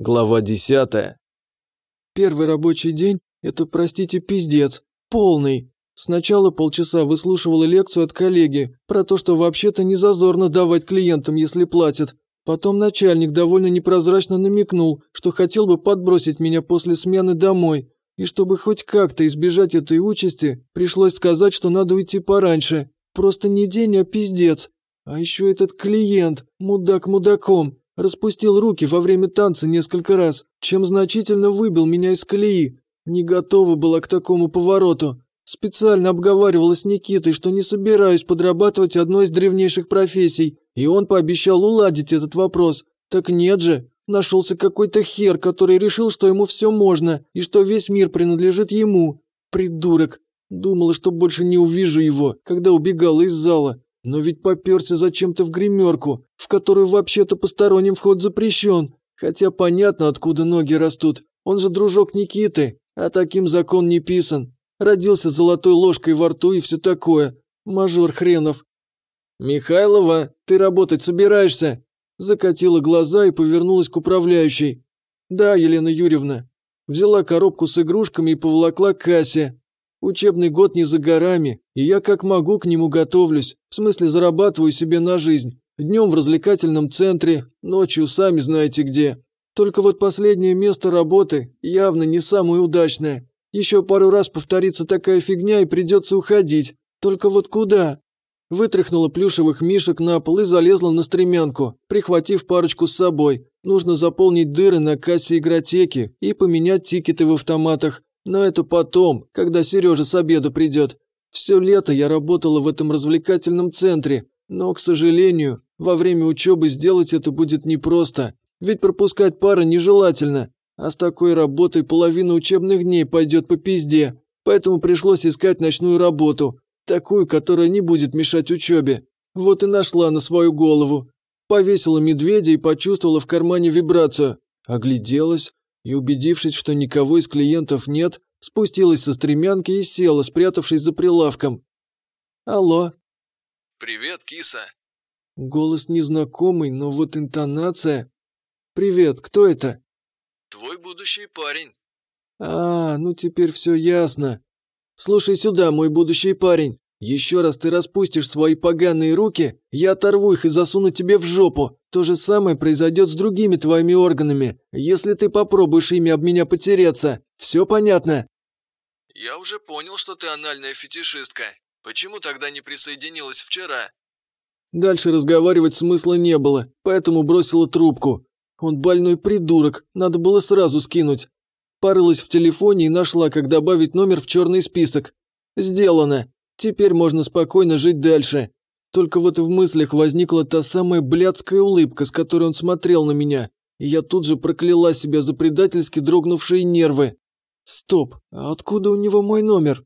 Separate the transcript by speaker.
Speaker 1: Глава десятая.
Speaker 2: Первый рабочий день – это, простите, пиздец. Полный. Сначала полчаса выслушивала лекцию от коллеги про то, что вообще-то не зазорно давать клиентам, если платят. Потом начальник довольно непрозрачно намекнул, что хотел бы подбросить меня после смены домой. И чтобы хоть как-то избежать этой участи, пришлось сказать, что надо уйти пораньше. Просто не день, а пиздец. А еще этот клиент, мудак мудаком, Распустил руки во время танца несколько раз, чем значительно выбил меня из колеи. Не готова была к такому повороту. Специально обговаривала с Никитой, что не собираюсь подрабатывать одной из древнейших профессий, и он пообещал уладить этот вопрос. Так нет же, нашелся какой-то хер, который решил, что ему все можно, и что весь мир принадлежит ему. Придурок. Думала, что больше не увижу его, когда убегала из зала. Но ведь попёрся зачем-то в гримерку, в которую вообще-то посторонним вход запрещен. Хотя понятно, откуда ноги растут. Он же дружок Никиты, а таким закон не писан. Родился золотой ложкой во рту и все такое. Мажор хренов. «Михайлова, ты работать собираешься?» Закатила глаза и повернулась к управляющей. «Да, Елена Юрьевна». Взяла коробку с игрушками и поволокла к кассе. Учебный год не за горами, и я как могу к нему готовлюсь, в смысле зарабатываю себе на жизнь. Днем в развлекательном центре, ночью сами знаете где. Только вот последнее место работы явно не самое удачное. Еще пару раз повторится такая фигня и придется уходить. Только вот куда? Вытряхнула плюшевых мишек на пол и залезла на стремянку, прихватив парочку с собой. Нужно заполнить дыры на кассе игротеки и поменять тикеты в автоматах, но это потом, когда Сережа с обеда придет. Все лето я работала в этом развлекательном центре, но, к сожалению, во время учебы сделать это будет непросто, ведь пропускать пары нежелательно, а с такой работой половина учебных дней пойдет по пизде, поэтому пришлось искать ночную работу, такую, которая не будет мешать учебе. Вот и нашла на свою голову. Повесила медведя и почувствовала в кармане вибрацию. Огляделась, и, убедившись, что никого из клиентов нет, спустилась со стремянки и села, спрятавшись за прилавком. «Алло».
Speaker 1: «Привет, киса».
Speaker 2: Голос незнакомый, но вот интонация. «Привет, кто это?»
Speaker 1: «Твой будущий парень».
Speaker 2: «А, ну теперь все ясно. Слушай сюда, мой будущий парень. Еще раз ты распустишь свои поганые руки, я оторву их и засуну тебе в жопу. То же самое произойдет с другими твоими органами, если ты попробуешь ими об меня потереться. Все понятно?»
Speaker 1: «Я уже понял, что ты анальная фетишистка. Почему тогда не присоединилась вчера?»
Speaker 2: Дальше разговаривать смысла не было, поэтому бросила трубку. Он больной придурок, надо было сразу скинуть. Порылась в телефоне и нашла, как добавить номер в черный список. Сделано. Теперь можно спокойно жить дальше. Только вот в мыслях возникла та самая блядская улыбка, с которой он смотрел на меня, и я тут же прокляла себя за предательски дрогнувшие нервы. Стоп, а откуда у него мой номер?